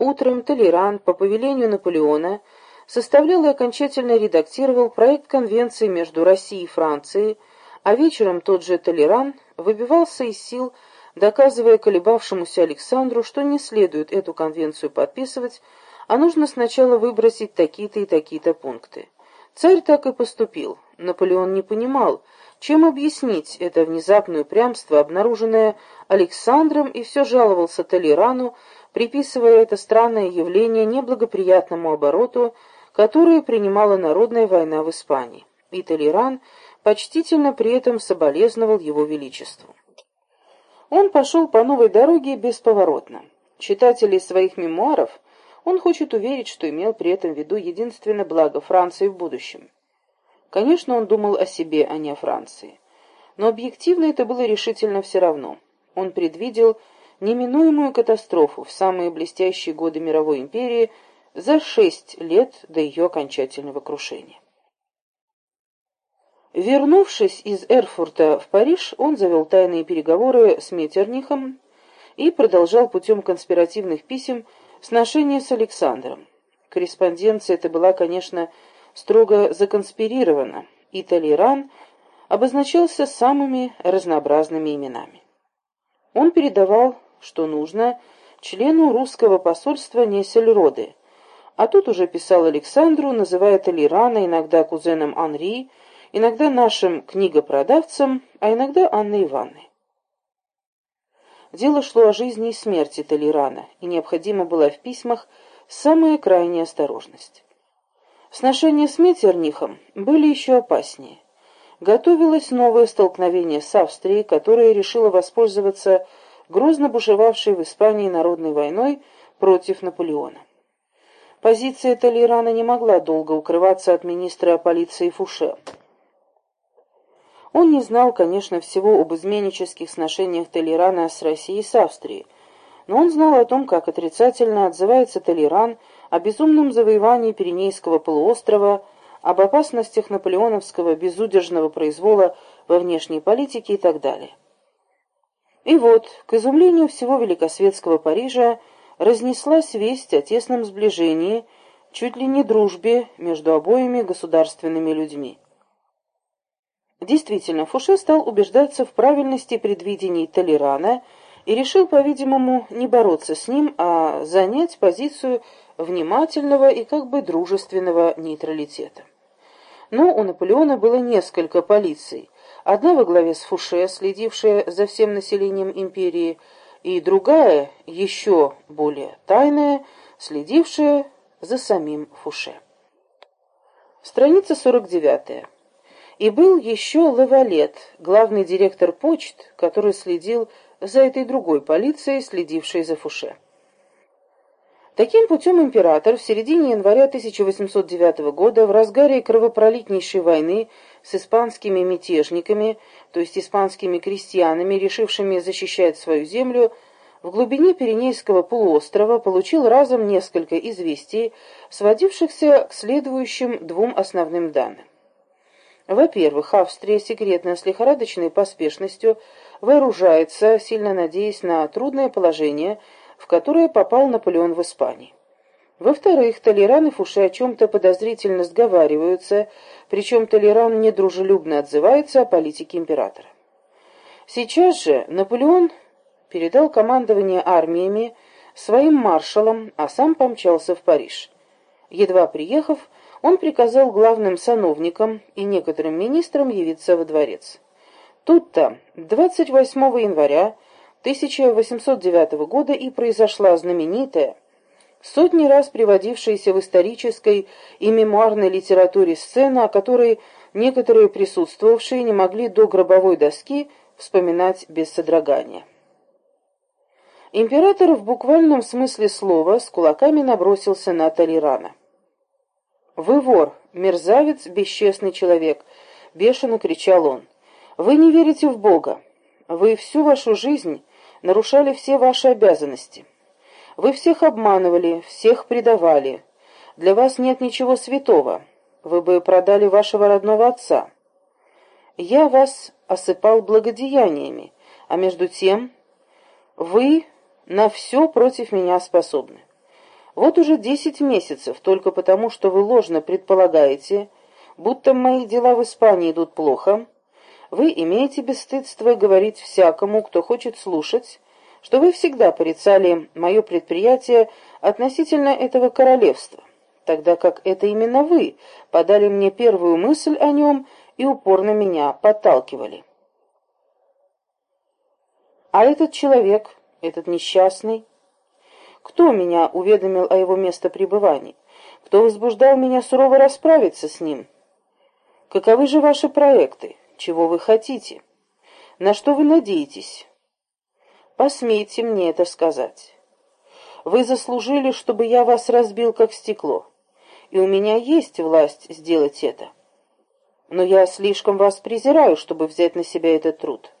Утром Толеран по повелению Наполеона составлял и окончательно редактировал проект конвенции между Россией и Францией, а вечером тот же Толеран выбивался из сил, доказывая колебавшемуся Александру, что не следует эту конвенцию подписывать, а нужно сначала выбросить такие-то и такие-то пункты. Царь так и поступил. Наполеон не понимал, чем объяснить это внезапное упрямство, обнаруженное Александром, и все жаловался Толерану, приписывая это странное явление неблагоприятному обороту, который принимала народная война в Испании. И Толеран почтительно при этом соболезновал его величеству. Он пошел по новой дороге бесповоротно. Читатели своих мемуаров он хочет уверить, что имел при этом в виду единственное благо Франции в будущем. Конечно, он думал о себе, а не о Франции. Но объективно это было решительно все равно. Он предвидел неминуемую катастрофу в самые блестящие годы мировой империи за шесть лет до ее окончательного крушения. Вернувшись из Эрфурта в Париж, он завел тайные переговоры с Меттернихом и продолжал путем конспиративных писем сношение с Александром. Корреспонденция эта была, конечно, строго законспирирована, и Толеран обозначался самыми разнообразными именами. Он передавал что нужно члену русского посольства Несельроды, а тут уже писал Александру, называя Толерана иногда кузеном Анри, иногда нашим книгопродавцем, а иногда Анной Ивановной. Дело шло о жизни и смерти Толерана, и необходима была в письмах самая крайняя осторожность. Сношения с Меттернихом были еще опаснее. Готовилось новое столкновение с Австрией, которая решила воспользоваться грозно бушевавшей в Испании народной войной против Наполеона. Позиция Толерана не могла долго укрываться от министра полиции Фуше. Он не знал, конечно, всего об изменнических сношениях Толерана с Россией и с Австрией, но он знал о том, как отрицательно отзывается Толеран о безумном завоевании Пиренейского полуострова, об опасностях наполеоновского безудержного произвола во внешней политике и так далее. И вот, к изумлению всего великосветского Парижа, разнеслась весть о тесном сближении, чуть ли не дружбе между обоими государственными людьми. Действительно, Фуше стал убеждаться в правильности предвидений Толерана и решил, по-видимому, не бороться с ним, а занять позицию внимательного и как бы дружественного нейтралитета. Но у Наполеона было несколько полиций, Одна во главе с Фуше, следившая за всем населением империи, и другая, еще более тайная, следившая за самим Фуше. Страница 49. И был еще Лавалет, главный директор почт, который следил за этой другой полицией, следившей за Фуше. Таким путем император в середине января 1809 года в разгаре кровопролитнейшей войны с испанскими мятежниками, то есть испанскими крестьянами, решившими защищать свою землю, в глубине Пиренейского полуострова получил разом несколько известий, сводившихся к следующим двум основным данным. Во-первых, Австрия секретно с лихорадочной поспешностью вооружается, сильно надеясь на трудное положение, в которое попал Наполеон в Испании. Во-вторых, Толеран и Фуше о чем-то подозрительно сговариваются, причем Толеран недружелюбно отзывается о политике императора. Сейчас же Наполеон передал командование армиями своим маршалам, а сам помчался в Париж. Едва приехав, он приказал главным сановникам и некоторым министрам явиться во дворец. Тут-то 28 января 1809 года и произошла знаменитая, сотни раз приводившаяся в исторической и мемуарной литературе сцена, о которой некоторые присутствовавшие не могли до гробовой доски вспоминать без содрогания. Император в буквальном смысле слова с кулаками набросился на Толерана. «Вы вор, мерзавец, бесчестный человек!» — бешено кричал он. «Вы не верите в Бога. Вы всю вашу жизнь нарушали все ваши обязанности. Вы всех обманывали, всех предавали. Для вас нет ничего святого. Вы бы продали вашего родного отца. Я вас осыпал благодеяниями, а между тем вы на все против меня способны. Вот уже десять месяцев, только потому, что вы ложно предполагаете, будто мои дела в Испании идут плохо, вы имеете бесстыдство говорить всякому, кто хочет слушать, что вы всегда порицали мое предприятие относительно этого королевства, тогда как это именно вы подали мне первую мысль о нем и упорно меня подталкивали. А этот человек, этот несчастный, кто меня уведомил о его местопребывании? Кто возбуждал меня сурово расправиться с ним? Каковы же ваши проекты? Чего вы хотите? На что вы надеетесь? Посмейте мне это сказать. Вы заслужили, чтобы я вас разбил, как стекло. И у меня есть власть сделать это. Но я слишком вас презираю, чтобы взять на себя этот труд.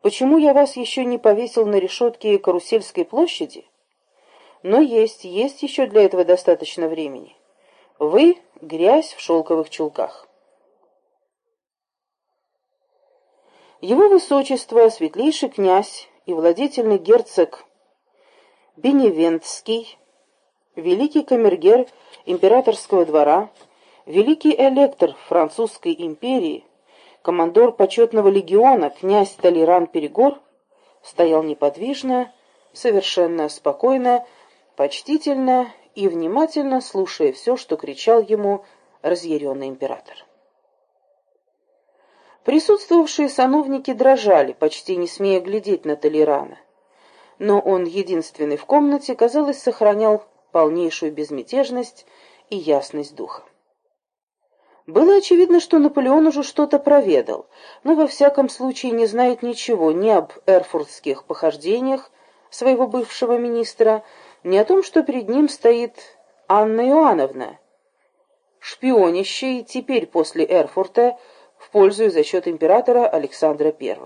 Почему я вас еще не повесил на решетке Карусельской площади? Но есть, есть еще для этого достаточно времени. Вы — грязь в шелковых чулках. Его Высочество, светлейший князь и владетельный герцог Беневентский, великий камергер императорского двора, великий электор французской империи, командор почетного легиона князь Толеран Перегор стоял неподвижно, совершенно спокойно, почтительно и внимательно слушая все, что кричал ему разъяренный император. Присутствовавшие сановники дрожали, почти не смея глядеть на Толерана, но он, единственный в комнате, казалось, сохранял полнейшую безмятежность и ясность духа. Было очевидно, что Наполеон уже что-то проведал, но во всяком случае не знает ничего ни об эрфуртских похождениях своего бывшего министра, ни о том, что перед ним стоит Анна Иоанновна, шпионящая теперь после Эрфурта в пользу и за счет императора Александра I.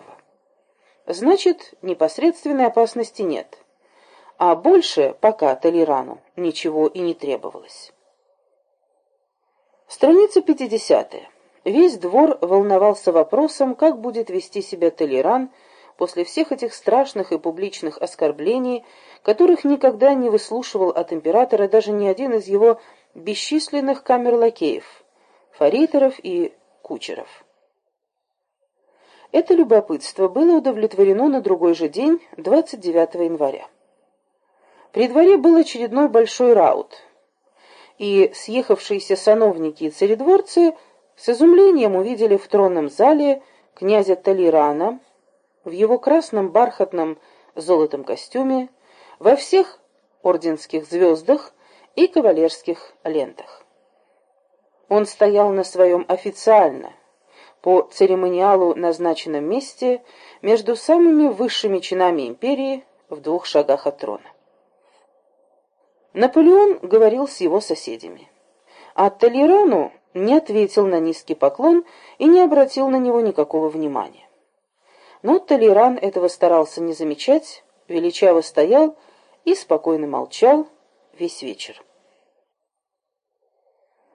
Значит, непосредственной опасности нет, а больше пока Толерану ничего и не требовалось. Страница 50. Весь двор волновался вопросом, как будет вести себя Толеран после всех этих страшных и публичных оскорблений, которых никогда не выслушивал от императора даже ни один из его бесчисленных камерлакеев, фарейтеров и кучеров. Это любопытство было удовлетворено на другой же день, 29 января. При дворе был очередной большой раут – и съехавшиеся сановники и царедворцы с изумлением увидели в тронном зале князя Толерана в его красном бархатном золотом костюме, во всех орденских звездах и кавалерских лентах. Он стоял на своем официально, по церемониалу назначенном месте, между самыми высшими чинами империи в двух шагах от трона. Наполеон говорил с его соседями. А Толерану не ответил на низкий поклон и не обратил на него никакого внимания. Но Толеран этого старался не замечать, величаво стоял и спокойно молчал весь вечер.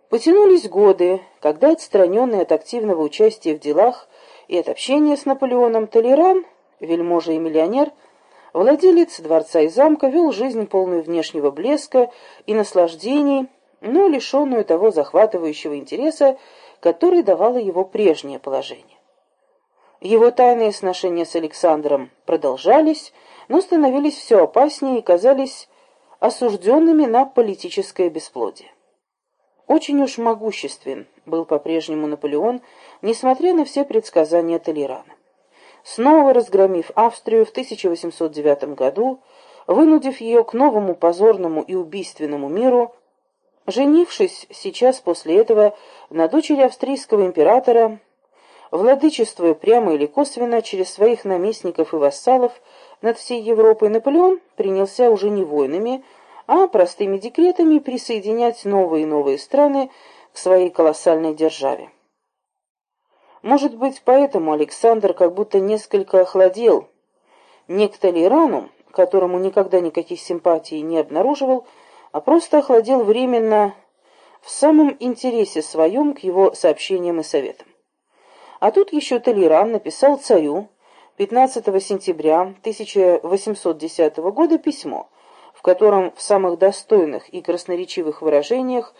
Потянулись годы, когда отстраненный от активного участия в делах и от общения с Наполеоном Толеран, вельможа и миллионер, Владелец дворца и замка вел жизнь полную внешнего блеска и наслаждений, но лишенную того захватывающего интереса, который давало его прежнее положение. Его тайные сношения с Александром продолжались, но становились все опаснее и казались осужденными на политическое бесплодие. Очень уж могуществен был по-прежнему Наполеон, несмотря на все предсказания Толерана. Снова разгромив Австрию в 1809 году, вынудив ее к новому позорному и убийственному миру, женившись сейчас после этого на дочери австрийского императора, владычествуя прямо или косвенно через своих наместников и вассалов над всей Европой, Наполеон принялся уже не войнами, а простыми декретами присоединять новые и новые страны к своей колоссальной державе. Может быть, поэтому Александр как будто несколько охладел. Не к Толерану, которому никогда никаких симпатий не обнаруживал, а просто охладел временно в самом интересе своем к его сообщениям и советам. А тут еще Толеран написал царю 15 сентября 1810 года письмо, в котором в самых достойных и красноречивых выражениях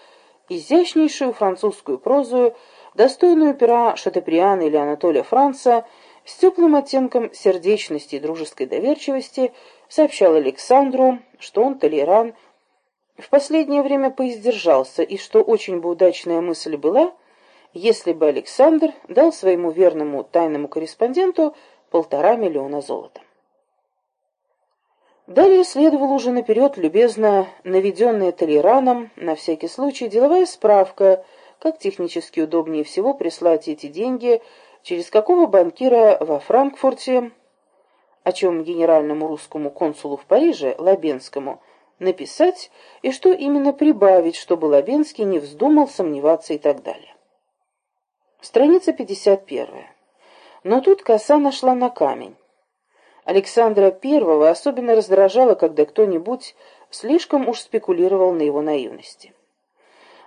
изящнейшую французскую прозу, достойную пера Шатеприана или Анатолия Франца, с теплым оттенком сердечности и дружеской доверчивости, сообщал Александру, что он, Толеран, в последнее время поиздержался, и что очень бы удачная мысль была, если бы Александр дал своему верному тайному корреспонденту полтора миллиона золота. Далее следовала уже наперед любезно наведенная Толераном, на всякий случай, деловая справка, как технически удобнее всего прислать эти деньги, через какого банкира во Франкфурте, о чем генеральному русскому консулу в Париже, Лабенскому, написать, и что именно прибавить, чтобы Лабенский не вздумал сомневаться и так далее. Страница 51. Но тут коса нашла на камень. Александра I особенно раздражало, когда кто-нибудь слишком уж спекулировал на его наивности.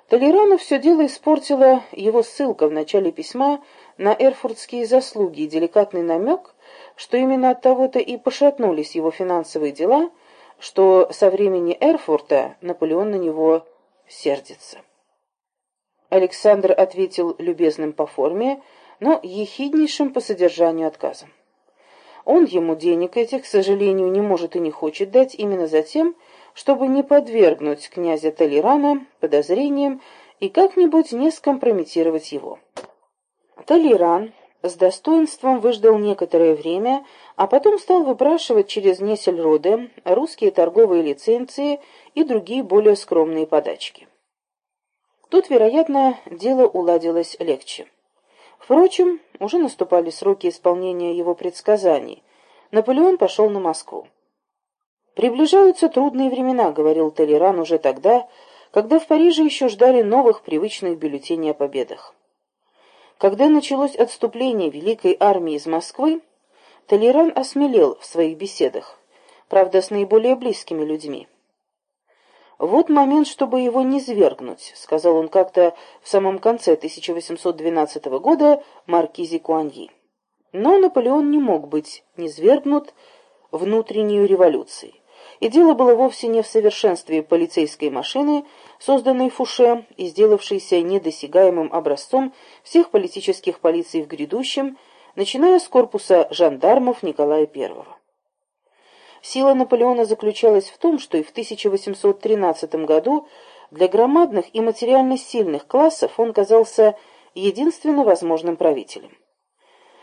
Толерану все дело испортила его ссылка в начале письма на эрфуртские заслуги и деликатный намек, что именно от того-то и пошатнулись его финансовые дела, что со времени Эрфурта Наполеон на него сердится. Александр ответил любезным по форме, но ехиднейшим по содержанию отказом. Он ему денег этих, к сожалению, не может и не хочет дать именно за тем, чтобы не подвергнуть князя Толерана подозрениям и как-нибудь не скомпрометировать его. Толеран с достоинством выждал некоторое время, а потом стал выпрашивать через Несельроде русские торговые лицензии и другие более скромные подачки. Тут, вероятно, дело уладилось легче. Впрочем, уже наступали сроки исполнения его предсказаний. Наполеон пошел на Москву. «Приближаются трудные времена», — говорил Толеран уже тогда, когда в Париже еще ждали новых привычных бюллетеней о победах. Когда началось отступление Великой армии из Москвы, Толеран осмелел в своих беседах, правда, с наиболее близкими людьми. «Вот момент, чтобы его не свергнуть», — сказал он как-то в самом конце 1812 года маркизе Куаньи. Но Наполеон не мог быть низвергнут внутренней революцией. И дело было вовсе не в совершенстве полицейской машины, созданной Фуше и сделавшейся недосягаемым образцом всех политических полиций в грядущем, начиная с корпуса жандармов Николая I. Сила Наполеона заключалась в том, что и в 1813 году для громадных и материально сильных классов он казался единственно возможным правителем.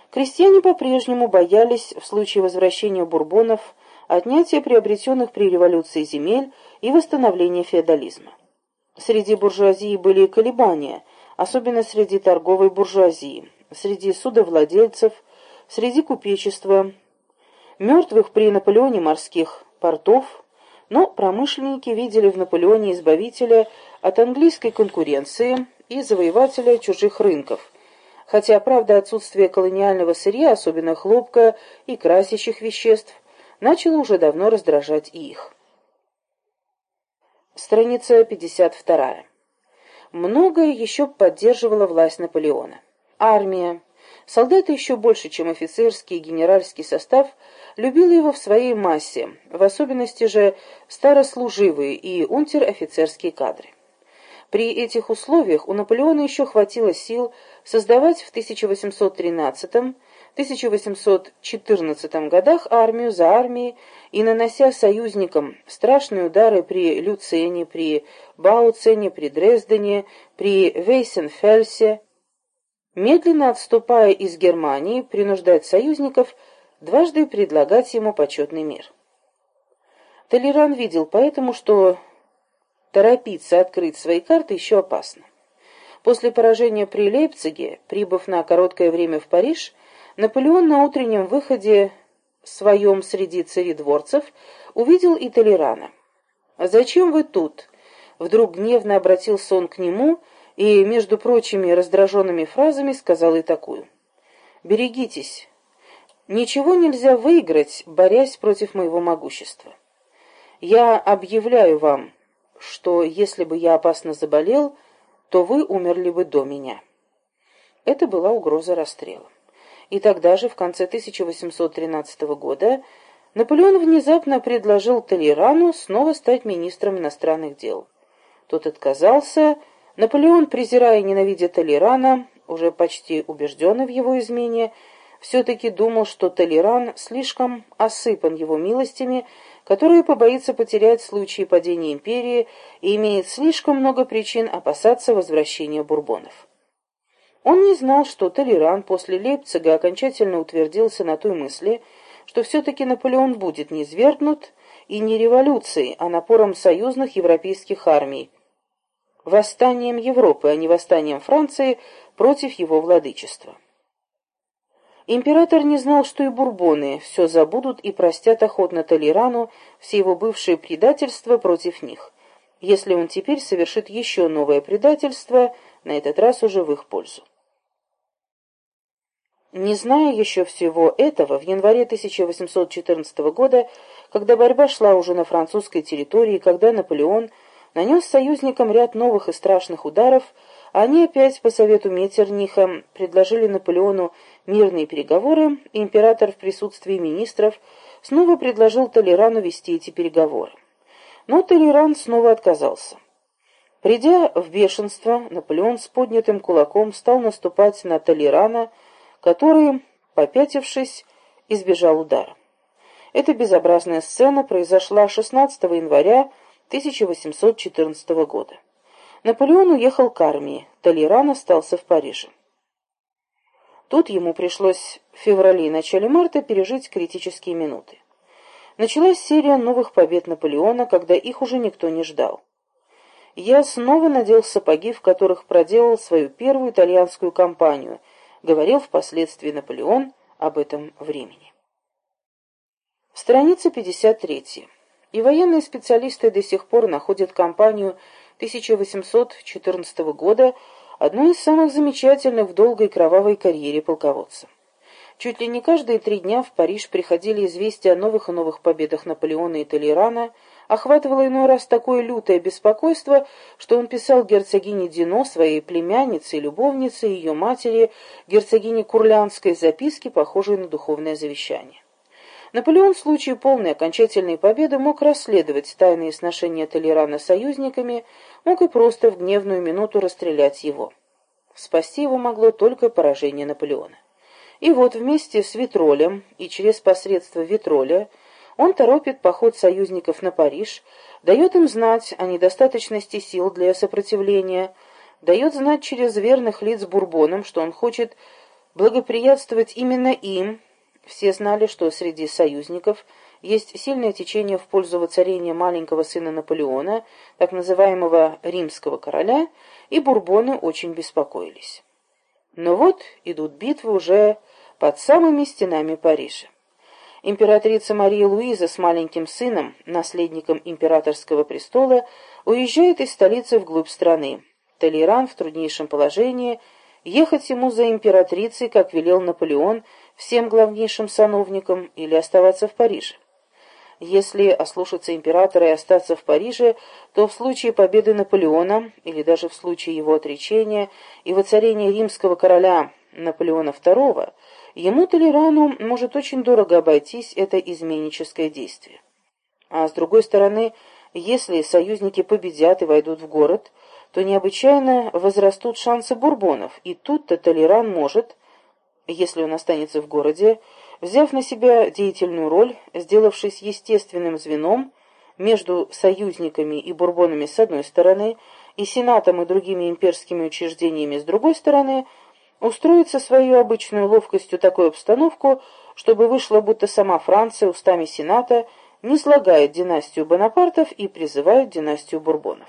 Крестьяне по-прежнему боялись в случае возвращения бурбонов отнятия приобретенных при революции земель и восстановления феодализма. Среди буржуазии были колебания, особенно среди торговой буржуазии, среди судовладельцев, среди купечества, мертвых при Наполеоне морских портов, но промышленники видели в Наполеоне избавителя от английской конкуренции и завоевателя чужих рынков, хотя, правда, отсутствие колониального сырья, особенно хлопка и красящих веществ, начало уже давно раздражать и их. Страница 52. Многое еще поддерживала власть Наполеона. Армия, Солдаты еще больше, чем офицерский и генеральский состав, любили его в своей массе, в особенности же старослуживые и унтер-офицерские кадры. При этих условиях у Наполеона еще хватило сил создавать в 1813-1814 годах армию за армией и нанося союзникам страшные удары при Люцене, при Бауцене, при Дрездене, при Вейсенфельсе, медленно отступая из Германии, принуждать союзников дважды предлагать ему почетный мир. Толеран видел поэтому, что торопиться открыть свои карты еще опасно. После поражения при Лейпциге, прибыв на короткое время в Париж, Наполеон на утреннем выходе своем среди царедворцев увидел и Толерана. «Зачем вы тут?» Вдруг гневно обратился он к нему и, между прочими раздраженными фразами, сказал и такую. «Берегитесь. Ничего нельзя выиграть, борясь против моего могущества. Я объявляю вам, что если бы я опасно заболел, то вы умерли бы до меня». Это была угроза расстрела. И тогда же, в конце 1813 года, Наполеон внезапно предложил Толерану снова стать министром иностранных дел. Тот отказался. Наполеон, презирая и ненавидя Толерана, уже почти убежденный в его измене, все-таки думал, что Толеран слишком осыпан его милостями, которые побоится потерять в случае падения империи и имеет слишком много причин опасаться возвращения бурбонов. Он не знал, что Толеран после Лейпцига окончательно утвердился на той мысли, что все-таки Наполеон будет не свергнут и не революцией, а напором союзных европейских армий, восстанием Европы, а не восстанием Франции против его владычества. Император не знал, что и бурбоны все забудут и простят охотно Толерану все его бывшие предательства против них, если он теперь совершит еще новое предательство, на этот раз уже в их пользу. Не зная еще всего этого, в январе 1814 года, когда борьба шла уже на французской территории, когда Наполеон нанес союзникам ряд новых и страшных ударов, они опять по совету Меттерниха предложили Наполеону мирные переговоры, и император в присутствии министров снова предложил Толерану вести эти переговоры. Но Толеран снова отказался. Придя в бешенство, Наполеон с поднятым кулаком стал наступать на Толерана, который, попятившись, избежал удара. Эта безобразная сцена произошла 16 января 1814 года. Наполеон уехал к армии, Толеран остался в Париже. Тут ему пришлось в феврале и начале марта пережить критические минуты. Началась серия новых побед Наполеона, когда их уже никто не ждал. Я снова надел сапоги, в которых проделал свою первую итальянскую кампанию, говорил впоследствии Наполеон об этом времени. Страница 53. И военные специалисты до сих пор находят кампанию 1814 года одной из самых замечательных в долгой кровавой карьере полководца. Чуть ли не каждые три дня в Париж приходили известия о новых и новых победах Наполеона и Толерана, охватывало иной раз такое лютое беспокойство, что он писал герцогине Дино, своей племяннице и любовнице, ее матери, герцогине Курлянской, записки, похожие на духовное завещание. Наполеон в случае полной окончательной победы мог расследовать тайные сношения Толерана с союзниками, мог и просто в гневную минуту расстрелять его. Спасти его могло только поражение Наполеона. И вот вместе с Витролем и через посредство Витроля он торопит поход союзников на Париж, дает им знать о недостаточности сил для сопротивления, дает знать через верных лиц Бурбонам, что он хочет благоприятствовать именно им, все знали, что среди союзников есть сильное течение в пользу воцарения маленького сына Наполеона, так называемого римского короля, и бурбоны очень беспокоились. Но вот идут битвы уже под самыми стенами Парижа. Императрица Мария Луиза с маленьким сыном, наследником императорского престола, уезжает из столицы вглубь страны. Толеран в труднейшем положении, ехать ему за императрицей, как велел Наполеон, всем главнейшим сановникам или оставаться в Париже. Если ослушаться императора и остаться в Париже, то в случае победы Наполеона, или даже в случае его отречения и воцарения римского короля Наполеона II, ему Толерану может очень дорого обойтись это изменническое действие. А с другой стороны, если союзники победят и войдут в город, то необычайно возрастут шансы бурбонов, и тут-то Толеран может если он останется в городе, взяв на себя деятельную роль, сделавшись естественным звеном между союзниками и бурбонами с одной стороны и сенатом и другими имперскими учреждениями с другой стороны, устроить со своей обычной ловкостью такую обстановку, чтобы вышло, будто сама Франция устами сената не слагает династию Бонапартов и призывает династию Бурбонов.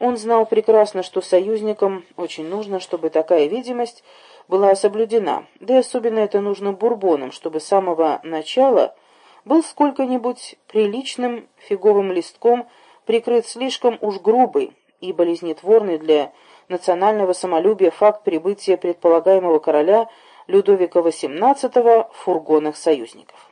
Он знал прекрасно, что союзникам очень нужно, чтобы такая видимость была соблюдена, да и особенно это нужно бурбонам, чтобы с самого начала был сколько-нибудь приличным фиговым листком прикрыт слишком уж грубый и болезнетворный для национального самолюбия факт прибытия предполагаемого короля Людовика XVIII в фургонах союзников.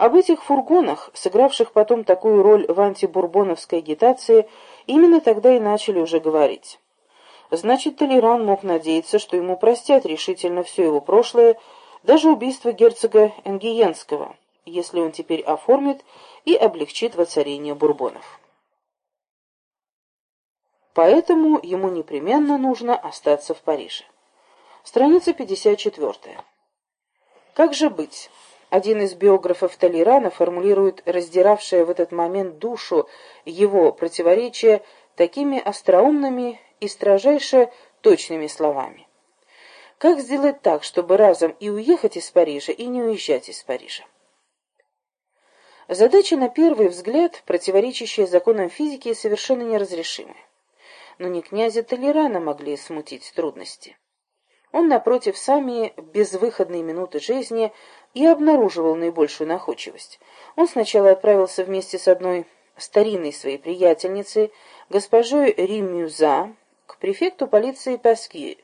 Об этих фургонах, сыгравших потом такую роль в антибурбоновской агитации, именно тогда и начали уже говорить. Значит, Толеран мог надеяться, что ему простят решительно все его прошлое, даже убийство герцога Энгиенского, если он теперь оформит и облегчит воцарение бурбонов. Поэтому ему непременно нужно остаться в Париже. Страница 54. Как же быть? Один из биографов Толерана формулирует раздиравшее в этот момент душу его противоречия такими остроумными и строжайше точными словами. Как сделать так, чтобы разом и уехать из Парижа, и не уезжать из Парижа? Задача, на первый взгляд, противоречащая законам физики, совершенно неразрешимая. Но не князя Толерана могли смутить трудности. Он, напротив, сами безвыходные минуты жизни и обнаруживал наибольшую находчивость. Он сначала отправился вместе с одной старинной своей приятельницей, госпожой Римюза, к префекту полиции Паски,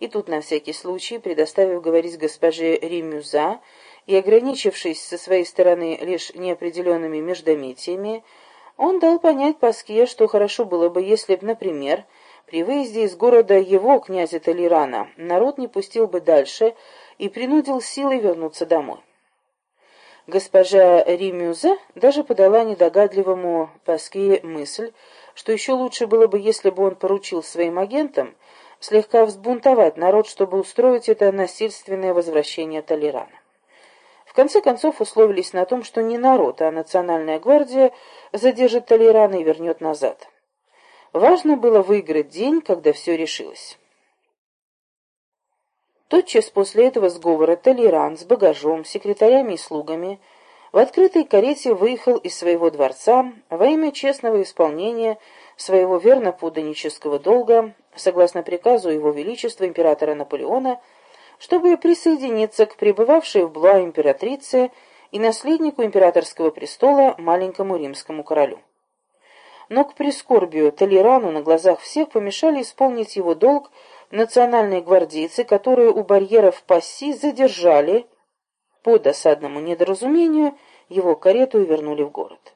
и тут на всякий случай, предоставив говорить госпоже Римюза и ограничившись со своей стороны лишь неопределенными междометиями, он дал понять Паске, что хорошо было бы, если б, например, при выезде из города его, князя Толерана, народ не пустил бы дальше и принудил силой вернуться домой. Госпожа Римюза даже подала недогадливому Паске мысль, что еще лучше было бы, если бы он поручил своим агентам слегка взбунтовать народ, чтобы устроить это насильственное возвращение Толерана. В конце концов условились на том, что не народ, а национальная гвардия задержит Толерана и вернет назад. Важно было выиграть день, когда все решилось. Тотчас после этого сговора Толеран с багажом, секретарями и слугами в открытой карете выехал из своего дворца во имя честного исполнения своего верно-подданнического долга, согласно приказу Его Величества императора Наполеона, чтобы присоединиться к пребывавшей в Блуа императрице и наследнику императорского престола маленькому римскому королю. Но к прискорбию Толерану на глазах всех помешали исполнить его долг национальные гвардейцы, которые у барьеров Пасси задержали по досадному недоразумению его карету вернули в город.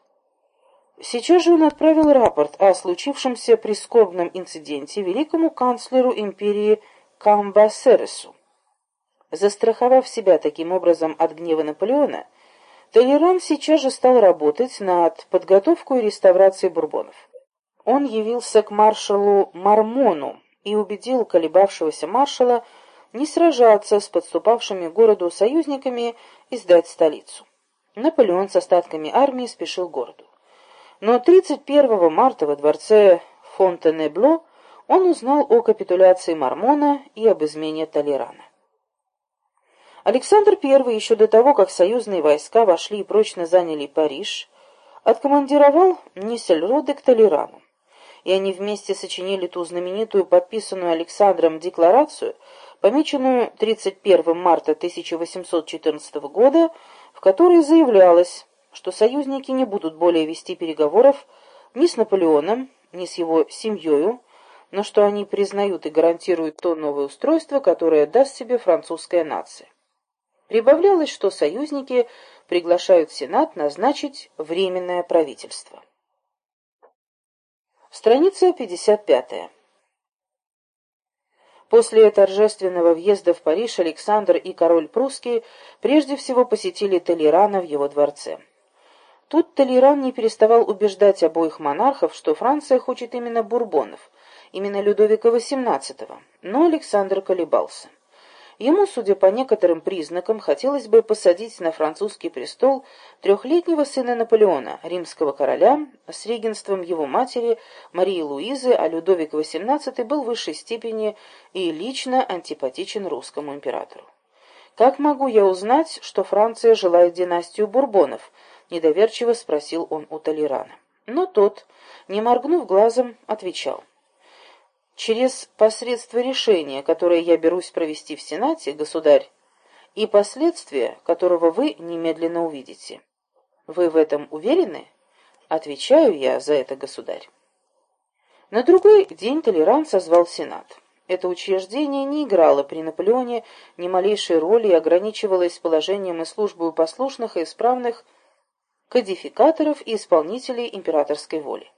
Сейчас же он отправил рапорт о случившемся прискорбном инциденте великому канцлеру империи Камбасересу. Застраховав себя таким образом от гнева Наполеона, Толеран сейчас же стал работать над подготовкой и реставрацией бурбонов. Он явился к маршалу Мармону и убедил колебавшегося маршала не сражаться с подступавшими к городу союзниками и сдать столицу. Наполеон с остатками армии спешил к городу. Но 31 марта во дворце Фонтенебло он узнал о капитуляции Мармона и об измене Толерана. Александр I, еще до того, как союзные войска вошли и прочно заняли Париж, откомандировал Ниссельроде к Толерану. И они вместе сочинили ту знаменитую, подписанную Александром декларацию, помеченную 31 марта 1814 года, в которой заявлялось, что союзники не будут более вести переговоров ни с Наполеоном, ни с его семьей, но что они признают и гарантируют то новое устройство, которое даст себе французская нация. Прибавлялось, что союзники приглашают Сенат назначить Временное правительство. Страница 55. После торжественного въезда в Париж Александр и король прусский прежде всего посетили Толерана в его дворце. Тут Толеран не переставал убеждать обоих монархов, что Франция хочет именно Бурбонов, именно Людовика XVIII, но Александр колебался. Ему, судя по некоторым признакам, хотелось бы посадить на французский престол трехлетнего сына Наполеона, римского короля, с регенством его матери Марии Луизы, а Людовик XVIII был в высшей степени и лично антипатичен русскому императору. «Как могу я узнать, что Франция желает династию Бурбонов?» — недоверчиво спросил он у Толерана. Но тот, не моргнув глазом, отвечал — через посредство решения, которое я берусь провести в Сенате, государь, и последствия, которого вы немедленно увидите. Вы в этом уверены? Отвечаю я за это, государь. На другой день Толеран созвал Сенат. Это учреждение не играло при Наполеоне ни малейшей роли и ограничивалось положением и службой послушных и исправных кодификаторов и исполнителей императорской воли.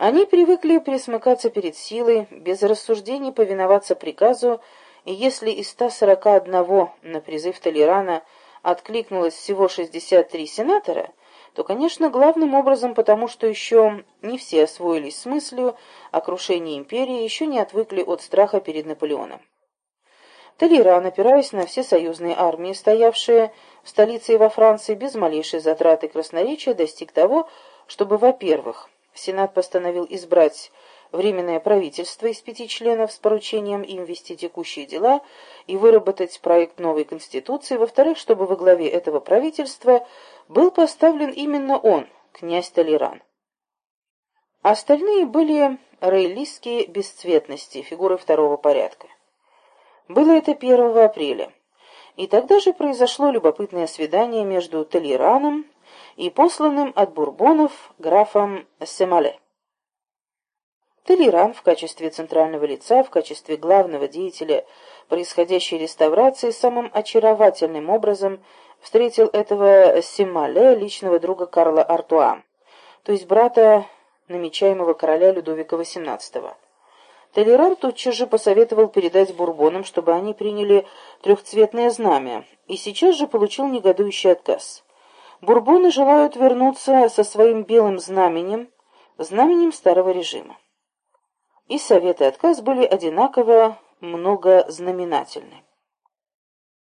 Они привыкли присмыкаться перед силой, без рассуждений повиноваться приказу и если из 141 на призыв Толерана откликнулось всего 63 сенатора, то, конечно, главным образом потому, что еще не все освоились с мыслью о крушении империи, еще не отвыкли от страха перед Наполеоном. Толеран, опираясь на все союзные армии, стоявшие в столице и во Франции, без малейшей затраты красноречия достиг того, чтобы, во-первых, Сенат постановил избрать Временное правительство из пяти членов с поручением им вести текущие дела и выработать проект новой Конституции, во-вторых, чтобы во главе этого правительства был поставлен именно он, князь Толеран. Остальные были роялистские бесцветности, фигуры второго порядка. Было это 1 апреля. И тогда же произошло любопытное свидание между Толераном и посланным от Бурбонов графом Семале. Толеран в качестве центрального лица, в качестве главного деятеля происходящей реставрации самым очаровательным образом встретил этого Симале, личного друга Карла Артуа, то есть брата намечаемого короля Людовика XVIII. Толеран тотчас же посоветовал передать бурбонам, чтобы они приняли трехцветное знамя, и сейчас же получил негодующий отказ. Бурбоны желают вернуться со своим белым знаменем, знаменем старого режима и совет и отказ были одинаково многознаменательны.